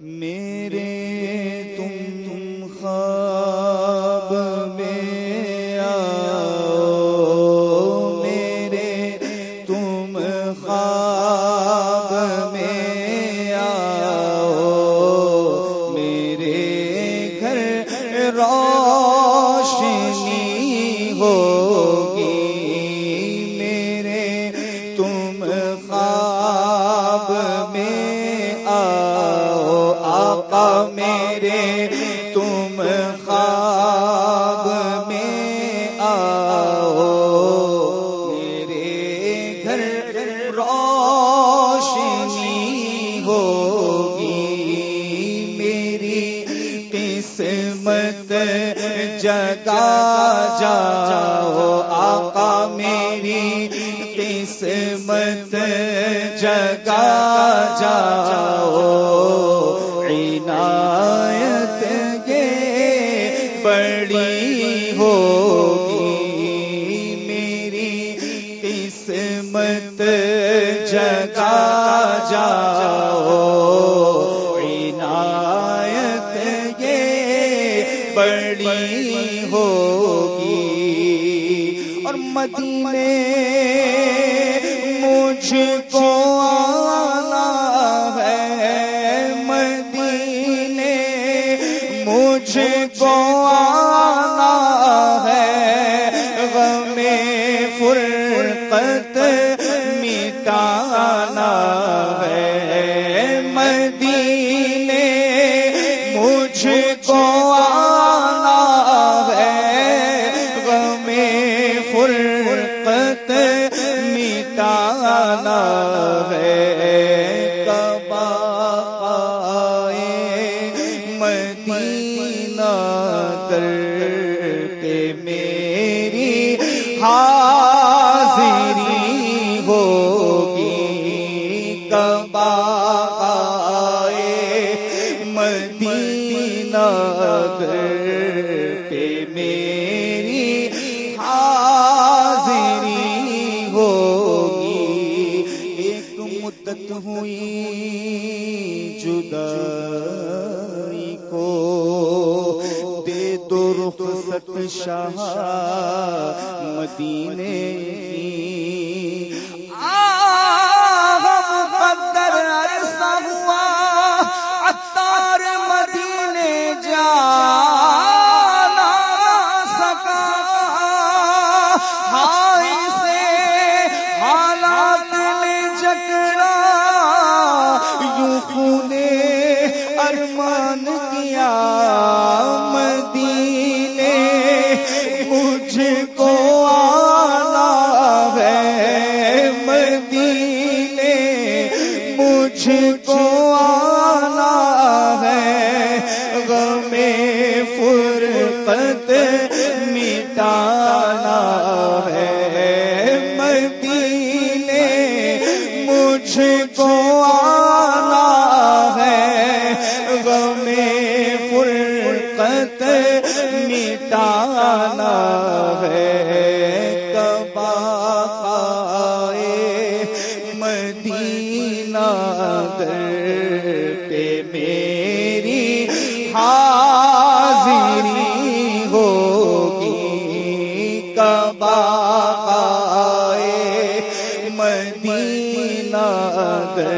میرے تم تم خواب میں آؤ، میرے تم خواب میں آؤ، میرے گھر روشنی ہو۔ جاؤ، عنایت گے بڑی ہوگی میری قسمت، جگا جاؤ، عنایت گے بڑی ہوگی۔ اور مدینے مجھ کو قطر مدینہ پہ میری حاضری ہوگی۔ ایک مدت ہوئی جدائی کو۔ دے دو رخصت شاہ مدینے مٹانا ہے۔ کبا آئے مدینہ در پہ میری حاضری ہوگی۔ کبا آئے مدینہ در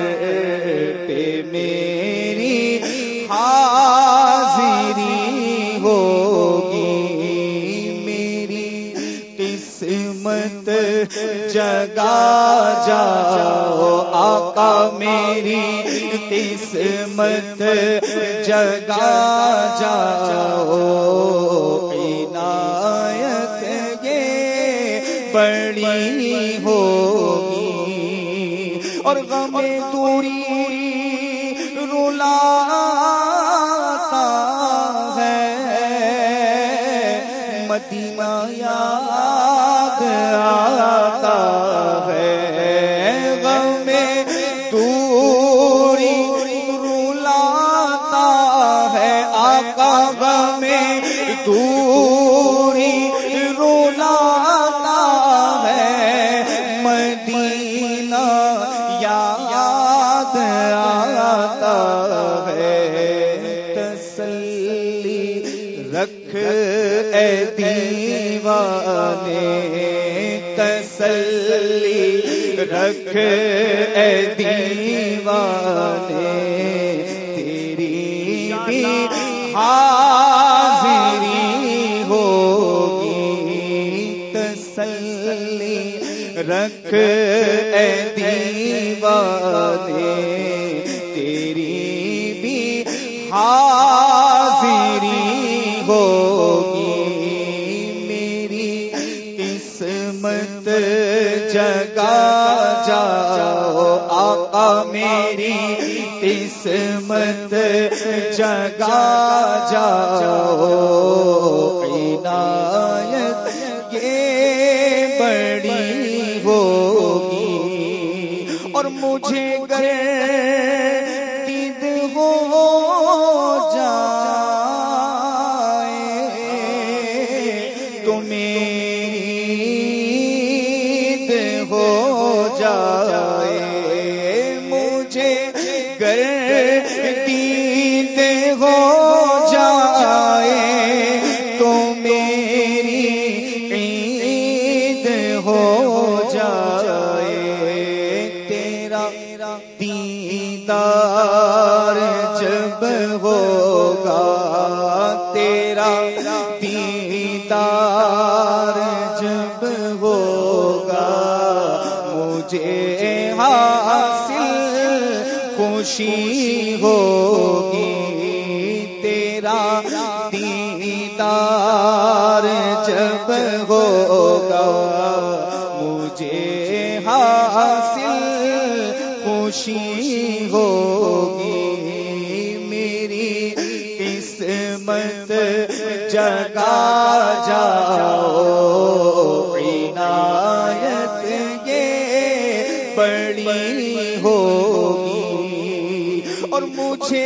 پہ میری جاؤ، آقا میری قسمت جگا جاؤ، عنایت یہ بڑی ہوگی۔ اور غم دوری مدینہ یا رکھ اے دیوانے تیری بھی حاضری ہوگی۔ تسلی رکھ اے دیوانے تیری بھی حاضری قسمت جگا جاؤ، عنایت یہ بڑی ہوگی۔ اور مجھے گر ہو جائے، تو میری ہو جائے۔ خوشی ہوگی تیرا دیدار جب ہوگا مجھے حاصل خوشی ہوگی میری قسمت جگا جاؤ عنایت یہ بڑی مجھے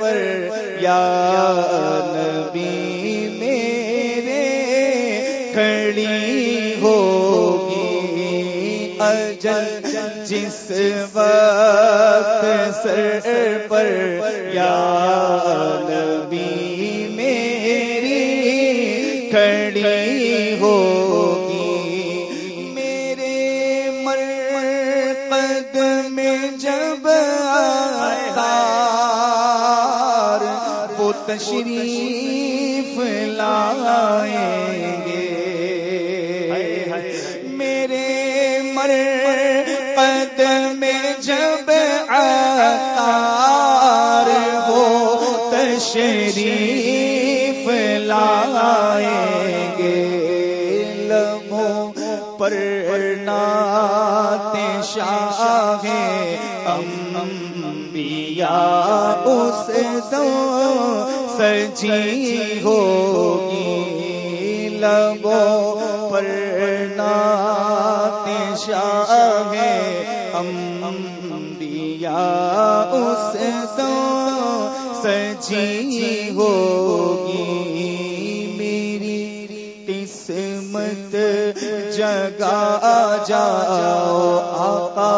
پر یا نبی میرے کھڑی ہوگی اجل جس وقت سر پر یا نبی میری کھڑی ہوگی تشریف لائیں گے۔ میرے مر قد میں جب آتار وہ تشریف لائیں گے۔ لموں پر نات شاہ انبیاء اس دو سجی ہوگی، لبوں پر نات شاہ انبیاء، اس دو سجی ہوگی۔ میری قسمت جگا جاؤ، آقا